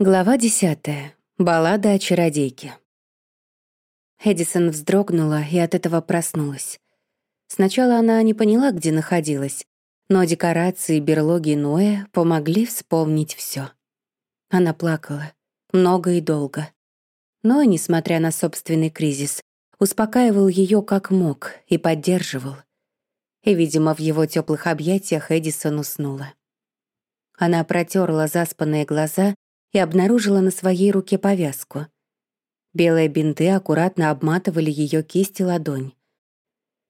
Глава десятая. Баллада о чародейке. Эдисон вздрогнула и от этого проснулась. Сначала она не поняла, где находилась, но декорации берлоги Ноя помогли вспомнить все. Она плакала. Много и долго. Но, несмотря на собственный кризис, успокаивал ее как мог и поддерживал. И, видимо, в его теплых объятиях Эдисон уснула. Она протерла заспанные глаза и обнаружила на своей руке повязку. Белые бинты аккуратно обматывали ее кисть и ладонь.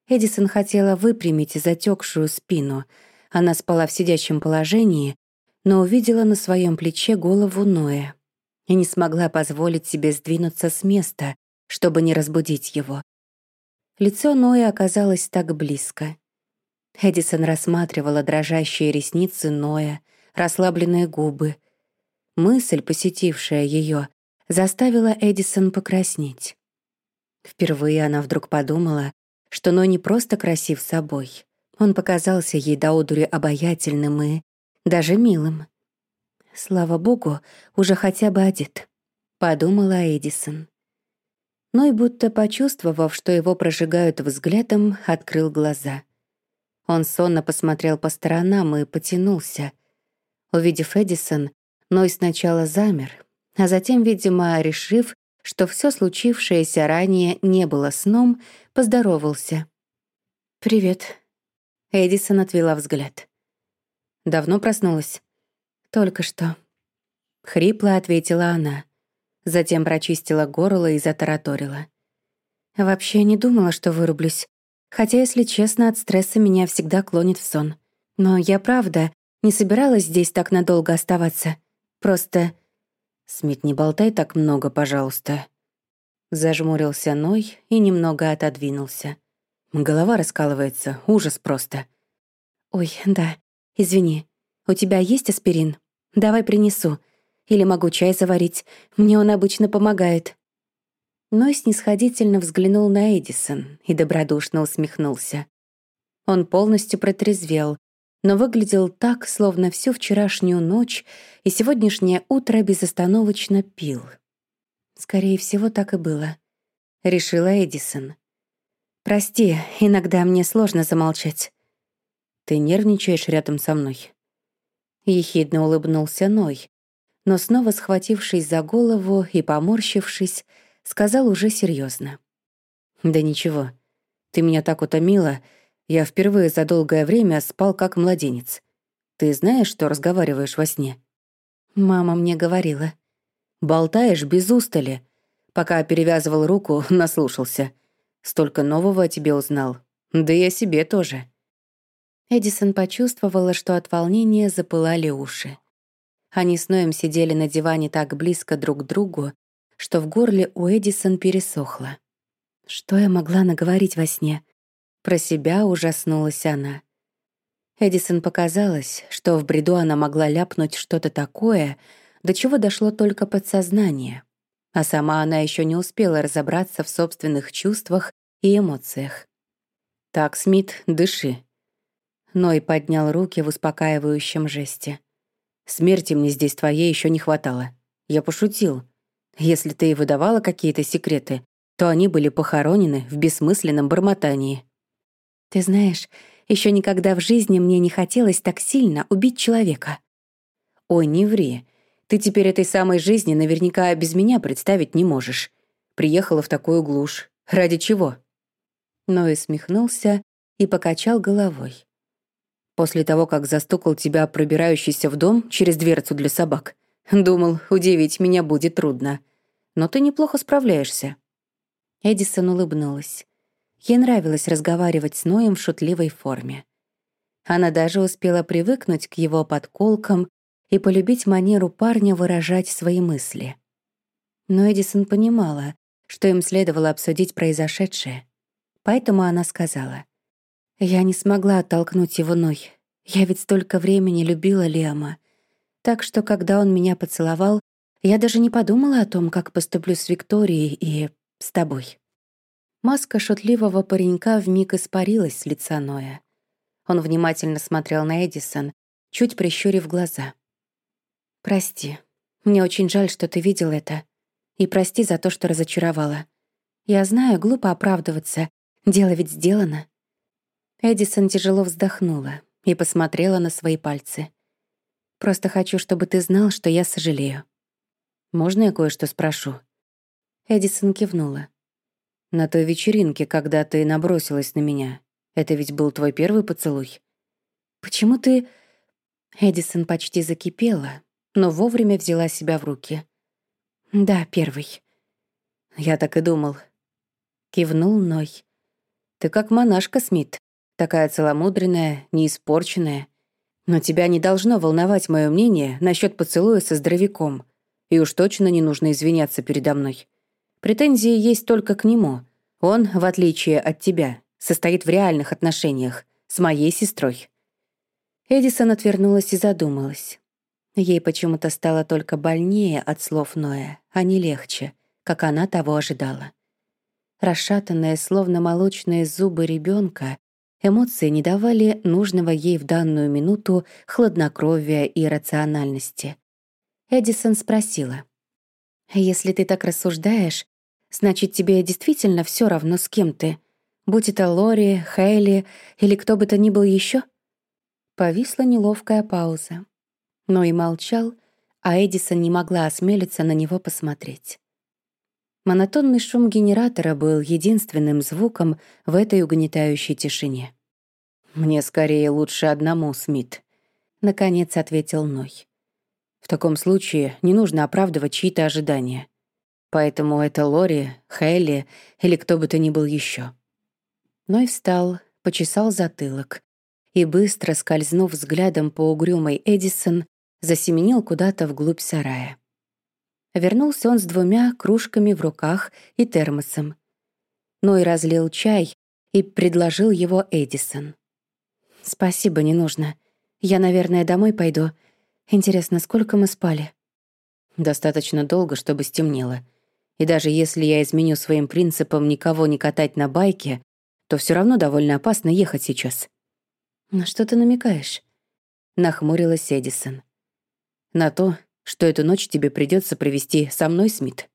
Эдисон хотела выпрямить затекшую спину. Она спала в сидячем положении, но увидела на своем плече голову Ноя и не смогла позволить себе сдвинуться с места, чтобы не разбудить его. Лицо Ноя оказалось так близко. Эдисон рассматривала дрожащие ресницы Ноя, расслабленные губы, Мысль, посетившая ее, заставила Эдисон покраснеть. Впервые она вдруг подумала, что Ной не просто красив собой. Он показался ей до одури обаятельным и даже милым. «Слава богу, уже хотя бы одет», — подумала Эдисон. Ной, будто почувствовав, что его прожигают взглядом, открыл глаза. Он сонно посмотрел по сторонам и потянулся. Увидев Эдисон, Ной сначала замер, а затем, видимо, решив, что все случившееся ранее не было сном, поздоровался. «Привет». Эдисон отвела взгляд. «Давно проснулась?» «Только что». Хрипло ответила она. Затем прочистила горло и затараторила. «Вообще не думала, что вырублюсь. Хотя, если честно, от стресса меня всегда клонит в сон. Но я правда не собиралась здесь так надолго оставаться. Просто... Смит, не болтай так много, пожалуйста. Зажмурился Ной и немного отодвинулся. Голова раскалывается, ужас просто. Ой, да, извини. У тебя есть аспирин? Давай принесу. Или могу чай заварить. Мне он обычно помогает. Ной снисходительно взглянул на Эдисон и добродушно усмехнулся. Он полностью протрезвел но выглядел так, словно всю вчерашнюю ночь и сегодняшнее утро безостановочно пил. Скорее всего, так и было, — решила Эдисон. «Прости, иногда мне сложно замолчать». «Ты нервничаешь рядом со мной?» Ехидно улыбнулся Ной, но снова схватившись за голову и поморщившись, сказал уже серьезно: «Да ничего, ты меня так утомила, я впервые за долгое время спал как младенец. Ты знаешь, что разговариваешь во сне? Мама мне говорила. Болтаешь без устали. Пока перевязывал руку, наслушался. Столько нового о тебе узнал. Да и о себе тоже. Эдисон почувствовала, что от волнения запылали уши. Они с Ноем сидели на диване так близко друг к другу, что в горле у Эдисон пересохло. Что я могла наговорить во сне? Про себя ужаснулась она. Эдисон показалось, что в бреду она могла ляпнуть что-то такое, до чего дошло только подсознание, а сама она еще не успела разобраться в собственных чувствах и эмоциях. «Так, Смит, дыши». Ной поднял руки в успокаивающем жесте. «Смерти мне здесь твоей еще не хватало. Я пошутил. Если ты и выдавала какие-то секреты, то они были похоронены в бессмысленном бормотании». Ты знаешь, еще никогда в жизни мне не хотелось так сильно убить человека. Ой, не ври. Ты теперь этой самой жизни наверняка без меня представить не можешь. Приехала в такую глушь. Ради чего? Ной смехнулся и покачал головой. После того, как застукал тебя пробирающийся в дом через дверцу для собак, думал, удивить меня будет трудно. Но ты неплохо справляешься. Эдисон улыбнулась. Ей нравилось разговаривать с Ноем в шутливой форме. Она даже успела привыкнуть к его подколкам и полюбить манеру парня выражать свои мысли. Но Эдисон понимала, что им следовало обсудить произошедшее. Поэтому она сказала, «Я не смогла оттолкнуть его Ной. Я ведь столько времени любила Лиама. Так что, когда он меня поцеловал, я даже не подумала о том, как поступлю с Викторией и с тобой». Маска шутливого паренька вмиг испарилась с лица Ноя. Он внимательно смотрел на Эдисон, чуть прищурив глаза. «Прости, Мне очень жаль, что ты видел это. И прости за то, что разочаровала. Я знаю, глупо оправдываться. Дело ведь сделано. Эдисон тяжело вздохнула и посмотрела на свои пальцы. Просто хочу, чтобы ты знал, что я сожалею. Можно я кое-что спрошу? Эдисон кивнула. На той вечеринке, когда ты набросилась на меня, это ведь был твой первый поцелуй? Почему ты... Эдисон почти закипела, но вовремя взяла себя в руки. «Да, первый». «Я так и думал». Кивнул Ной. «Ты как монашка, Смит. Такая целомудренная, неиспорченная. Но тебя не должно волновать мое мнение насчет поцелуя со здоровяком. И уж точно не нужно извиняться передо мной. Претензии есть только к нему. Он, в отличие от тебя, состоит в реальных отношениях с моей сестрой». Эдисон отвернулась и задумалась. Ей почему-то стало только больнее от слов Ноя, а не легче, как она того ожидала. Расшатанные, словно молочные зубы ребенка, эмоции не давали нужного ей в данную минуту хладнокровия и рациональности. Эдисон спросила. «Если ты так рассуждаешь, значит, тебе действительно все равно, с кем ты? Будь это Лори, Хейли или кто бы то ни был еще? Повисла неловкая пауза. Но и молчал, а Эдисон не могла осмелиться на него посмотреть. Монотонный шум генератора был единственным звуком в этой угнетающей тишине. «Мне скорее лучше одному, Смит», — наконец ответил Ной. «В таком случае не нужно оправдывать чьи-то ожидания. Поэтому это Лори, Хелли или кто бы то ни был еще. Ной встал, почесал затылок, и, быстро скользнув взглядом по угрюмой Эдисон, засеменил куда-то вглубь сарая. Вернулся он с двумя кружками в руках и термосом. Ной разлил чай и предложил его Эдисон. «Спасибо, не нужно. Я, наверное, домой пойду. Интересно, сколько мы спали?» «Достаточно долго, чтобы стемнело. И даже если я изменю своим принципам никого не катать на байке, то все равно довольно опасно ехать сейчас. «На что ты намекаешь?» — нахмурилась Эдисон. «На то, что эту ночь тебе придется провести со мной, Смит».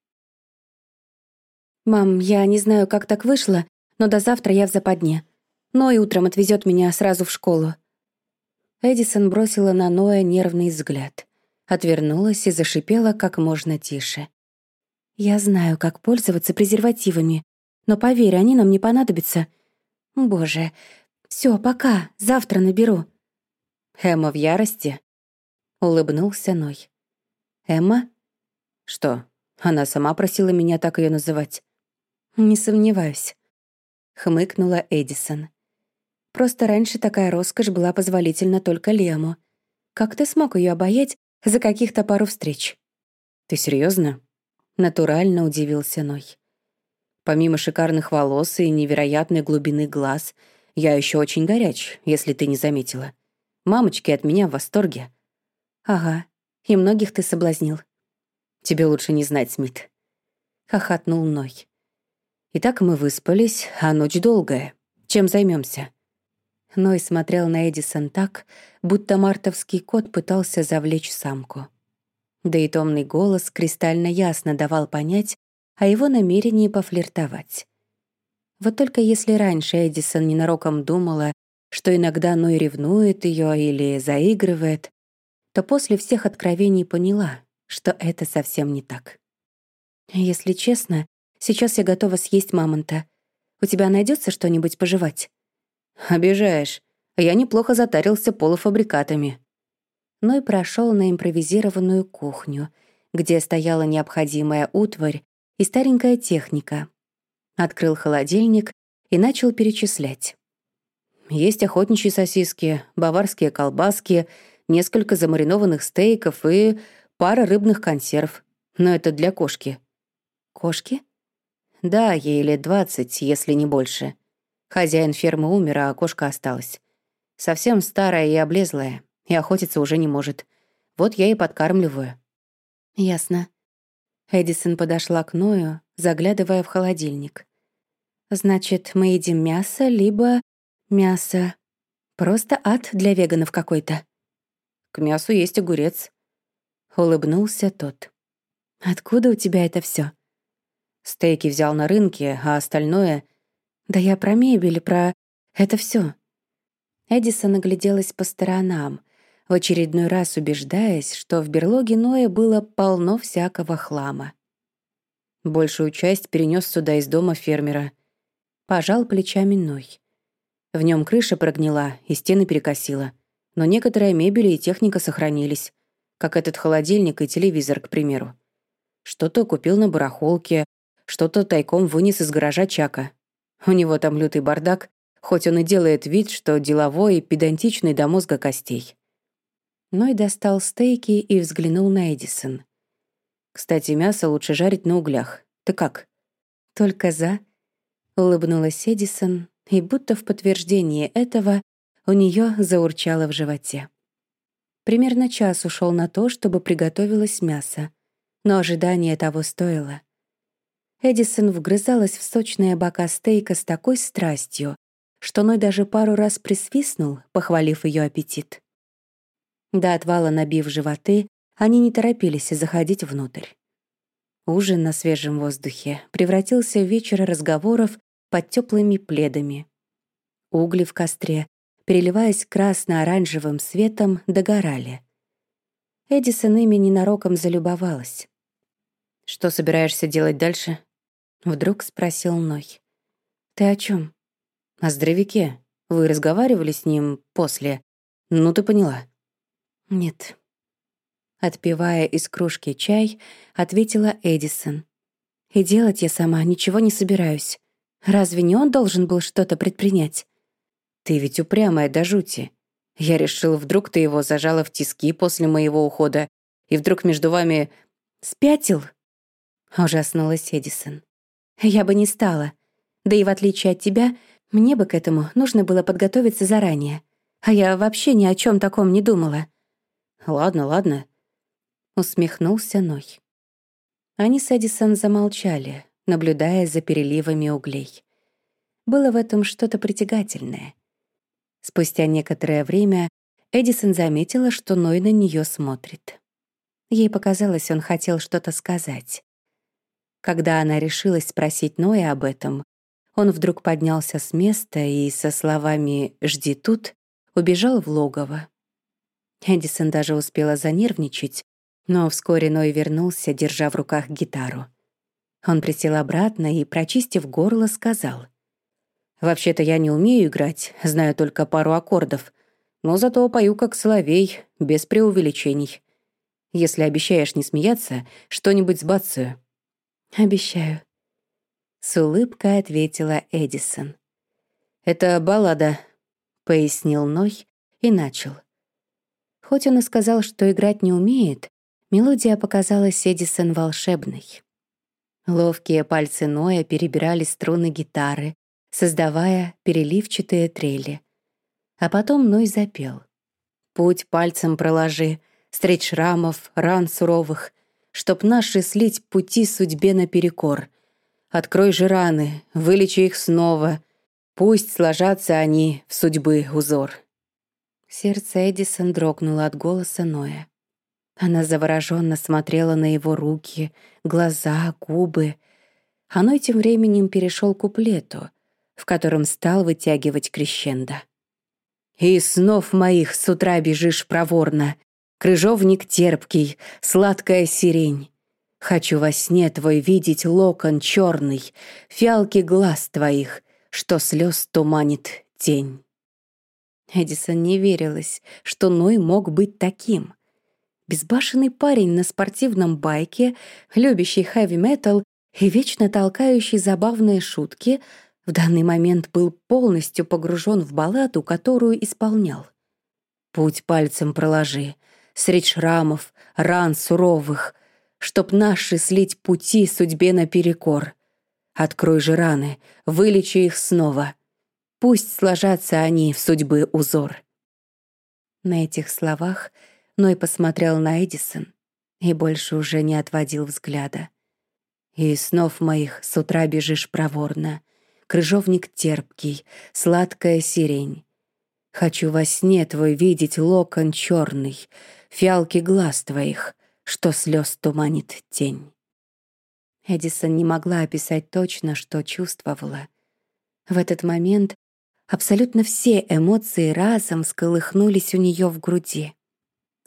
«Мам, я не знаю, как так вышло, но до завтра я в западне. Ной утром отвезет меня сразу в школу». Эдисон бросила на Ноя нервный взгляд, отвернулась и зашипела как можно тише. «Я знаю, как пользоваться презервативами, но поверь, они нам не понадобятся. Боже, все, пока, завтра наберу». «Эмма в ярости?» — улыбнулся Ной. «Эмма? Что, она сама просила меня так ее называть?» «Не сомневаюсь», — хмыкнула Эдисон. «Просто раньше такая роскошь была позволительна только Лему. Как ты смог ее обаять за каких-то пару встреч?» «Ты серьезно? Натурально удивился Ной. Помимо шикарных волос и невероятной глубины глаз — я еще очень горяч, если ты не заметила. Мамочки от меня в восторге. Ага, и многих ты соблазнил. Тебе лучше не знать, Смит. Хохотнул Ной. Итак, мы выспались, а ночь долгая. Чем займемся? Ной смотрел на Эдисон так, будто мартовский кот пытался завлечь самку. Да и томный голос кристально ясно давал понять о его намерении пофлиртовать. Вот только если раньше Эдисон ненароком думала, что иногда Ной ревнует ее или заигрывает, то после всех откровений поняла, что это совсем не так. «Если честно, сейчас я готова съесть мамонта. У тебя найдется что-нибудь пожевать?» «Обижаешь. Я неплохо затарился полуфабрикатами». Ной прошел на импровизированную кухню, где стояла необходимая утварь и старенькая техника, открыл холодильник и начал перечислять. Есть охотничьи сосиски, баварские колбаски, несколько замаринованных стейков и пара рыбных консерв. Но это для кошки. Кошки? Да, ей лет двадцать, если не больше. Хозяин фермы умер, а кошка осталась. Совсем старая и облезлая, и охотиться уже не может. Вот я и подкармливаю. Ясно. Эдисон подошла к Ною, заглядывая в холодильник. Значит, мы едим мясо, либо мясо. Просто ад для веганов какой-то. К мясу есть огурец. улыбнулся тот. «Откуда у тебя это все? Стейки взял на рынке, а остальное... Да я про мебель, про... Это все. Эдисон огляделась по сторонам, в очередной раз убеждаясь, что в берлоге Ноя было полно всякого хлама. Большую часть перенес сюда из дома фермера. Пожал плечами Ной. В нем крыша прогнила и стены перекосила. Но некоторая мебель и техника сохранились, как этот холодильник и телевизор, к примеру. Что-то купил на барахолке, что-то тайком вынес из гаража Чака. У него там лютый бардак, хоть он и делает вид, что деловой и педантичный до мозга костей. Ной достал стейки и взглянул на Эдисон. «Кстати, мясо лучше жарить на углях. Ты как?» «Только за», — улыбнулась Эдисон, и будто в подтверждение этого у нее заурчало в животе. Примерно час ушел на то, чтобы приготовилось мясо, но ожидание того стоило. Эдисон вгрызалась в сочные бока стейка с такой страстью, что Ной даже пару раз присвистнул, похвалив ее аппетит. До отвала набив животы, они не торопились заходить внутрь. Ужин на свежем воздухе превратился в вечер разговоров под теплыми пледами. Угли в костре, переливаясь красно-оранжевым светом, догорали. Эдисон ими ненароком залюбовалась. «Что собираешься делать дальше?» — вдруг спросил Ной. «Ты о чем? «О здоровяке. Вы разговаривали с ним после? Ну, ты поняла». «Нет». Отпивая из кружки чай, ответила Эдисон. «И делать я сама ничего не собираюсь. Разве не он должен был что-то предпринять?» «Ты ведь упрямая до жути. Я решил, вдруг ты его зажала в тиски после моего ухода, и вдруг между вами...» «Спятил?» — ужаснулась Эдисон. «Я бы не стала. Да и в отличие от тебя, мне бы к этому нужно было подготовиться заранее. А я вообще ни о чем таком не думала. «Ладно, ладно», — усмехнулся Ной. Они с Эдисон замолчали, наблюдая за переливами углей. Было в этом что-то притягательное. Спустя некоторое время Эдисон заметила, что Ной на нее смотрит. Ей показалось, он хотел что-то сказать. Когда она решилась спросить Ноя об этом, он вдруг поднялся с места и со словами «жди тут» убежал в логово. Эдисон даже успела занервничать, но вскоре Ной вернулся, держа в руках гитару. Он присел обратно и, прочистив горло, сказал. «Вообще-то я не умею играть, знаю только пару аккордов, но зато пою как соловей, без преувеличений. Если обещаешь не смеяться, что-нибудь сбацаю». «Обещаю», — с улыбкой ответила Эдисон. «Это баллада», — пояснил Ной и начал. Хоть он и сказал, что играть не умеет, мелодия показалась Эдисон волшебной. Ловкие пальцы Ноя перебирали струны гитары, создавая переливчатые трели. А потом Ной запел. «Путь пальцем проложи, средь шрамов, ран суровых, чтоб наши слить пути судьбе наперекор. Открой же раны, вылечи их снова, пусть сложатся они в судьбы узор». Сердце Эдисон дрогнуло от голоса Ноя. Она завороженно смотрела на его руки, глаза, губы. Ной тем временем перешел к куплету, в котором стал вытягивать крещендо. «И снов моих с утра бежишь проворно, крыжовник терпкий, сладкая сирень. Хочу во сне твой видеть локон черный, фиалки глаз твоих, что слез туманит тень». Эдисон не верилась, что Ной мог быть таким. Безбашенный парень на спортивном байке, любящий хэви-метал и вечно толкающий забавные шутки, в данный момент был полностью погружен в балладу, которую исполнял. «Путь пальцем проложи, средь шрамов, ран суровых, чтоб наши слить пути судьбе наперекор. Открой же раны, вылечи их снова, Пусть сложатся они в судьбы узор. На этих словах Ной посмотрел на Эдисон и больше уже не отводил взгляда. И снов моих с утра бежишь проворно, Крыжовник терпкий, сладкая сирень. Хочу во сне твой видеть локон черный, Фиалки глаз твоих, что слез туманит тень. Эдисон не могла описать точно, что чувствовала. В этот момент абсолютно все эмоции разом всколыхнулись у нее в груди.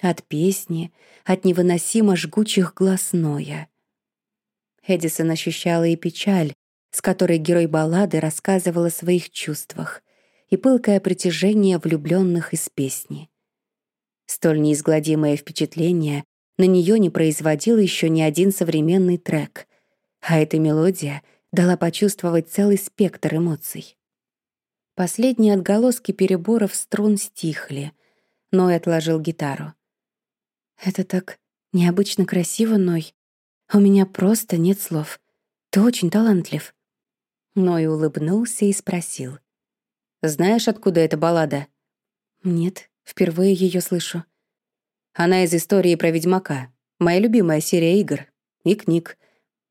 От песни, от невыносимо жгучих глаз Ноя. Эдисон ощущала и печаль, с которой герой баллады рассказывал о своих чувствах, и пылкое притяжение влюбленных из песни. Столь неизгладимое впечатление на нее не производил еще ни один современный трек, а эта мелодия дала почувствовать целый спектр эмоций. Последние отголоски переборов струн стихли, Ной отложил гитару. «Это так необычно красиво, Ной. У меня просто нет слов. Ты очень талантлив». Ной улыбнулся и спросил. «Знаешь, откуда эта баллада?» «Нет, впервые ее слышу». Она из истории про ведьмака. Моя любимая серия игр. И книг.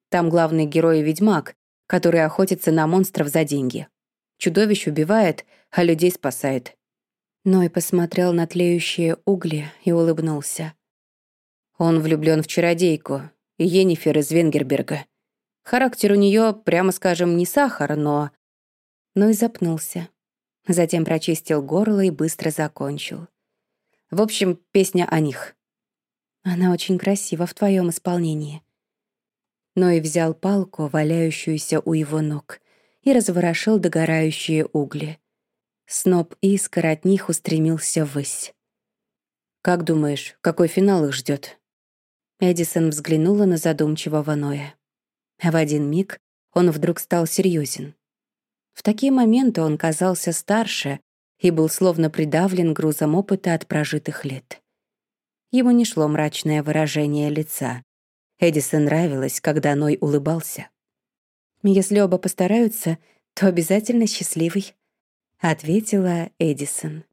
Там главный герой — ведьмак, который охотится на монстров за деньги. Чудовищ убивает, а людей спасает. Ной посмотрел на тлеющие угли и улыбнулся. Он влюблён в чародейку, Енифер из Венгерберга. Характер у неё, прямо скажем, не сахар, но... Но и запнулся. Затем прочистил горло и быстро закончил. В общем, песня о них. Она очень красива в твоем исполнении. Но и взял палку, валяющуюся у его ног, и разворошил догорающие угли. Сноп искр от них устремился ввысь. «Как думаешь, какой финал их ждет? Эдисон взглянула на задумчивого Ноя. В один миг он вдруг стал серьезен. В такие моменты он казался старше и был словно придавлен грузом опыта от прожитых лет. Ему не шло мрачное выражение лица. Эдисон нравилось, когда Ной улыбался. «Если оба постараются, то обязательно счастливый», — ответила Эдисон.